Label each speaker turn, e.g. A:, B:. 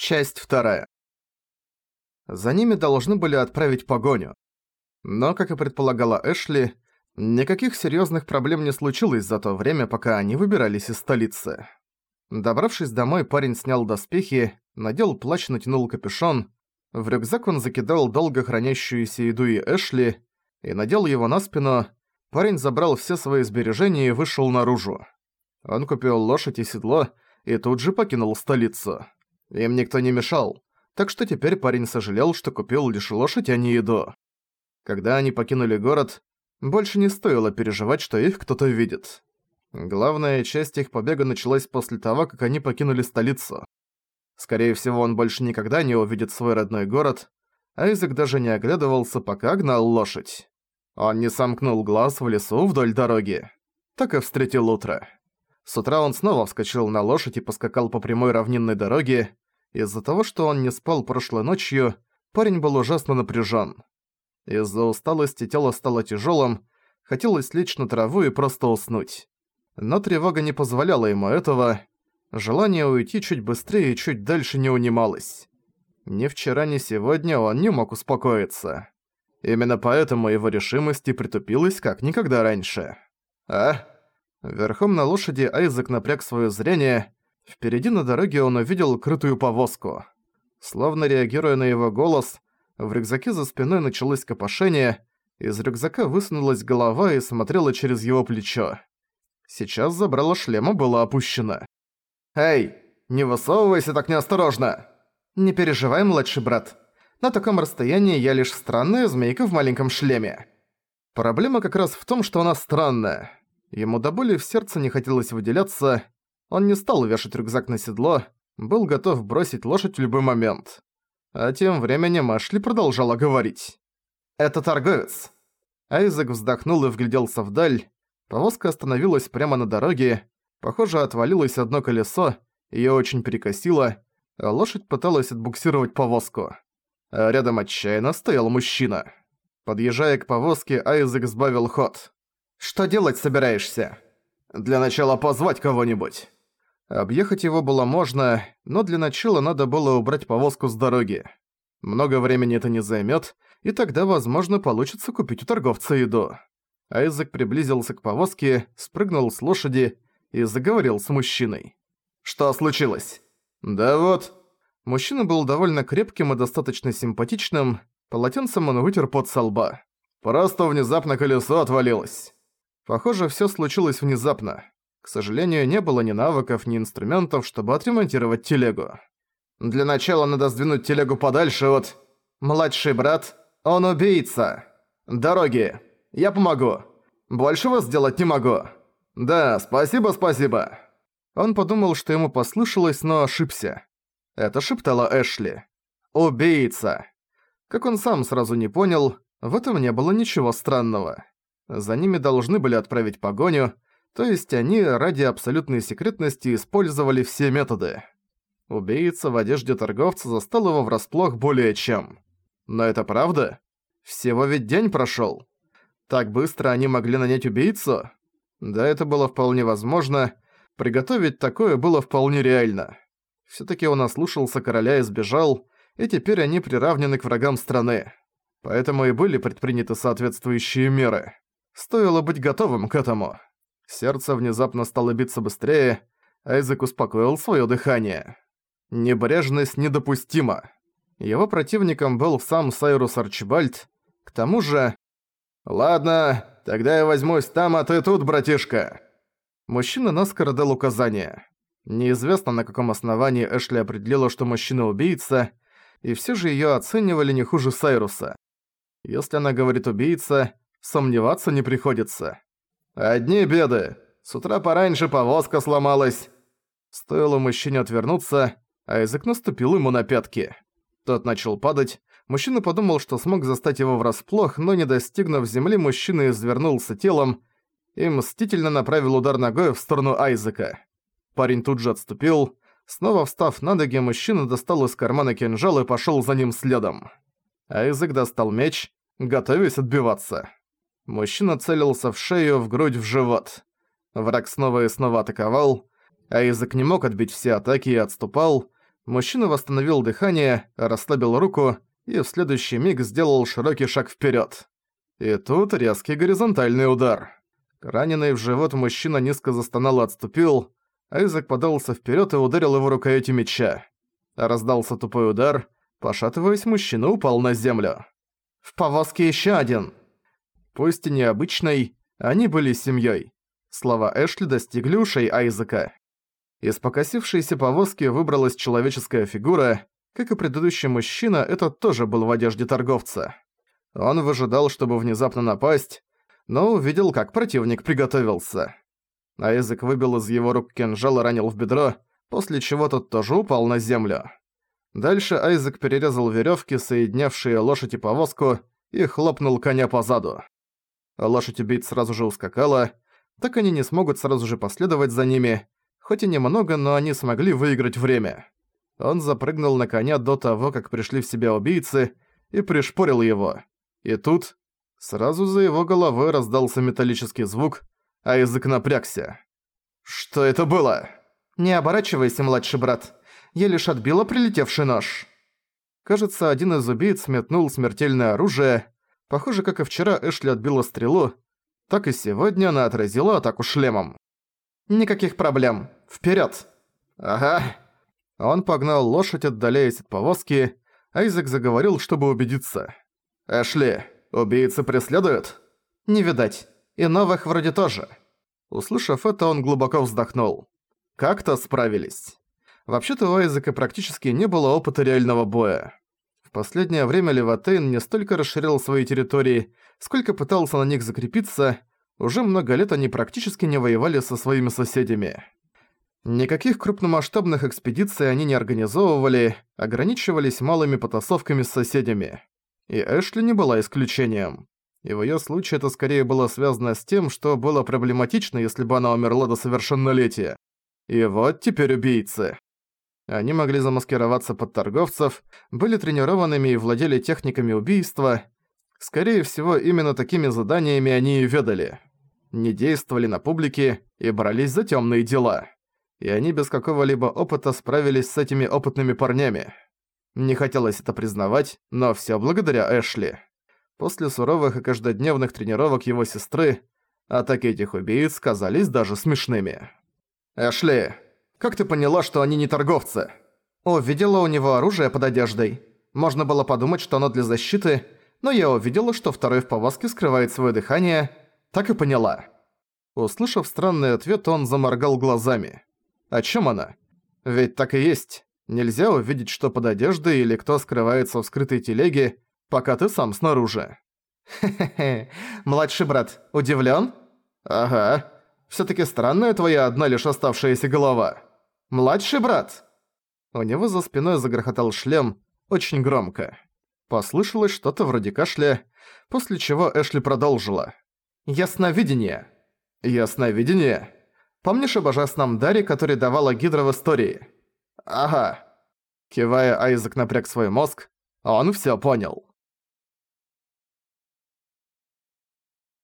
A: Часть вторая. За ними должны были отправить погоню. Но, как и предполагала Эшли, никаких серьезных проблем не случилось за то время, пока они выбирались из столицы. Добравшись домой, парень снял доспехи, надел плащ, натянул капюшон, в рюкзак он закидал долго хранящуюся еду и Эшли, и надел его на спину, парень забрал все свои сбережения и вышел наружу. Он купил лошадь и седло, и тут же покинул столицу. Им никто не мешал, так что теперь парень сожалел, что купил лишь лошадь, а не еду. Когда они покинули город, больше не стоило переживать, что их кто-то видит. Главная часть их побега началась после того, как они покинули столицу. Скорее всего, он больше никогда не увидит свой родной город, Айзек даже не оглядывался, пока гнал лошадь. Он не сомкнул глаз в лесу вдоль дороги. Так и встретил утро. С утра он снова вскочил на лошадь и поскакал по прямой равнинной дороге. Из-за того, что он не спал прошлой ночью, парень был ужасно напряжен. Из-за усталости тело стало тяжелым, хотелось лечь на траву и просто уснуть. Но тревога не позволяла ему этого. Желание уйти чуть быстрее и чуть дальше не унималось. Ни вчера, ни сегодня он не мог успокоиться. Именно поэтому его решимость и притупилась как никогда раньше. «А?» Верхом на лошади Айзек напряг своё зрение. Впереди на дороге он увидел крытую повозку. Словно реагируя на его голос, в рюкзаке за спиной началось копошение, из рюкзака высунулась голова и смотрела через его плечо. Сейчас забрало шлема было опущено. «Эй, не высовывайся так неосторожно!» «Не переживай, младший брат. На таком расстоянии я лишь странная змейка в маленьком шлеме». Проблема как раз в том, что она странная. Ему до боли в сердце не хотелось выделяться, он не стал вешать рюкзак на седло, был готов бросить лошадь в любой момент. А тем временем Ашли продолжала говорить. «Это торговец». Айзек вздохнул и вгляделся вдаль. Повозка остановилась прямо на дороге. Похоже, отвалилось одно колесо, её очень перекосило, лошадь пыталась отбуксировать повозку. А рядом отчаянно стоял мужчина. Подъезжая к повозке, Айзек сбавил ход. «Что делать собираешься?» «Для начала позвать кого-нибудь». Объехать его было можно, но для начала надо было убрать повозку с дороги. Много времени это не займет, и тогда, возможно, получится купить у торговца еду. Айзек приблизился к повозке, спрыгнул с лошади и заговорил с мужчиной. «Что случилось?» «Да вот...» Мужчина был довольно крепким и достаточно симпатичным, полотенцем он вытер пот со лба. «Просто внезапно колесо отвалилось». Похоже, всё случилось внезапно. К сожалению, не было ни навыков, ни инструментов, чтобы отремонтировать телегу. Для начала надо сдвинуть телегу подальше от... Младший брат, он убийца. Дороги. Я помогу. Большего сделать не могу. Да, спасибо, спасибо. Он подумал, что ему послышалось, но ошибся. Это шептала Эшли. Убийца. Как он сам сразу не понял, в этом не было ничего странного. За ними должны были отправить погоню, то есть они ради абсолютной секретности использовали все методы. Убийца в одежде торговца застал его врасплох более чем. Но это правда? Всего ведь день прошёл. Так быстро они могли нанять убийцу? Да, это было вполне возможно. Приготовить такое было вполне реально. Всё-таки он ослушался короля и сбежал, и теперь они приравнены к врагам страны. Поэтому и были предприняты соответствующие меры. Стоило быть готовым к этому. Сердце внезапно стало биться быстрее, Айзек успокоил своё дыхание. Небрежность недопустима. Его противником был сам Сайрус Арчибальд. К тому же... «Ладно, тогда я возьмусь там, а ты тут, братишка!» Мужчина наскоро дал указание. Неизвестно, на каком основании Эшли определила, что мужчина убийца, и всё же её оценивали не хуже Сайруса. Если она говорит «убийца», Сомневаться не приходится. Одни беды. С утра пораньше повозка сломалась. Стоило мужчине отвернуться, а язык наступил ему на пятки. Тот начал падать. Мужчина подумал, что смог застать его врасплох, но не достигнув земли, мужчина извернулся телом и мстительно направил удар ногой в сторону Айзека. Парень тут же отступил. Снова встав на ноги, мужчина достал из кармана кинжал и пошёл за ним следом. Айзек достал меч, готовясь отбиваться. Мужчина целился в шею, в грудь, в живот. Враг снова и снова атаковал, а язык не мог отбить все атаки и отступал. Мужчина восстановил дыхание, расслабил руку и в следующий миг сделал широкий шаг вперед. И тут резкий горизонтальный удар. Раненый в живот мужчина низко застонал и отступил. Айзек подался вперед и ударил его рукоятью меча. Раздался тупой удар. Пошатываясь, мужчина упал на землю. «В повозке еще один!» Пусть и необычной, они были семьей. Слова Эшли достигли ушей Айзека. Из покосившейся повозки выбралась человеческая фигура. Как и предыдущий мужчина, этот тоже был в одежде торговца. Он выжидал, чтобы внезапно напасть, но увидел, как противник приготовился. Айзек выбил из его рук кинжал и ранил в бедро, после чего тот тоже упал на землю. Дальше Айзек перерезал веревки, соединявшие лошадь и повозку, и хлопнул коня по заду. Лошадь убийц сразу же ускакала, так они не смогут сразу же последовать за ними, Хоть и немного, но они смогли выиграть время. Он запрыгнул на коня до того, как пришли в себя убийцы, и пришпорил его. И тут сразу за его головой раздался металлический звук, а язык напрягся. «Что это было?» «Не оборачивайся, младший брат. Я лишь отбила прилетевший нож». Кажется, один из убийц метнул смертельное оружие. Похоже, как и вчера Эшли отбила стрелу, так и сегодня она отразила атаку шлемом. «Никаких проблем. Вперед! «Ага». Он погнал лошадь, отдаляясь от повозки. Айзек заговорил, чтобы убедиться. «Эшли, убийцы преследуют?» «Не видать. И новых вроде тоже». Услышав это, он глубоко вздохнул. Как-то справились. Вообще-то у Айзека практически не было опыта реального боя. В последнее время Леватейн не столько расширял свои территории, сколько пытался на них закрепиться, уже много лет они практически не воевали со своими соседями. Никаких крупномасштабных экспедиций они не организовывали, ограничивались малыми потасовками с соседями. И Эшли не была исключением. И в её случае это скорее было связано с тем, что было проблематично, если бы она умерла до совершеннолетия. И вот теперь убийцы. Они могли замаскироваться под торговцев, были тренированными и владели техниками убийства. Скорее всего, именно такими заданиями они и ведали не действовали на публике и брались за темные дела. И они без какого-либо опыта справились с этими опытными парнями. Не хотелось это признавать, но все благодаря Эшли. После суровых и каждодневных тренировок его сестры, атаки этих убийц казались даже смешными. «Эшли, как ты поняла, что они не торговцы?» «О, видела у него оружие под одеждой. Можно было подумать, что оно для защиты, но я увидела, что второй в повозке скрывает свое дыхание так и поняла». Услышав странный ответ, он заморгал глазами. «О чем она? Ведь так и есть. Нельзя увидеть, что под одеждой или кто скрывается в скрытой телеге, пока ты сам снаружи». «Хе-хе-хе, младший брат, удивлен? «Ага. все таки странная твоя одна лишь оставшаяся голова. Младший брат!» У него за спиной загрохотал шлем, очень громко. Послышалось что-то вроде кашля, после чего Эшли продолжила. Ясновидение. Ясновидение? Помнишь о божественном даре, который давала Гидра в истории? Ага. Кивая, Айзек напряг свой мозг, он всё понял.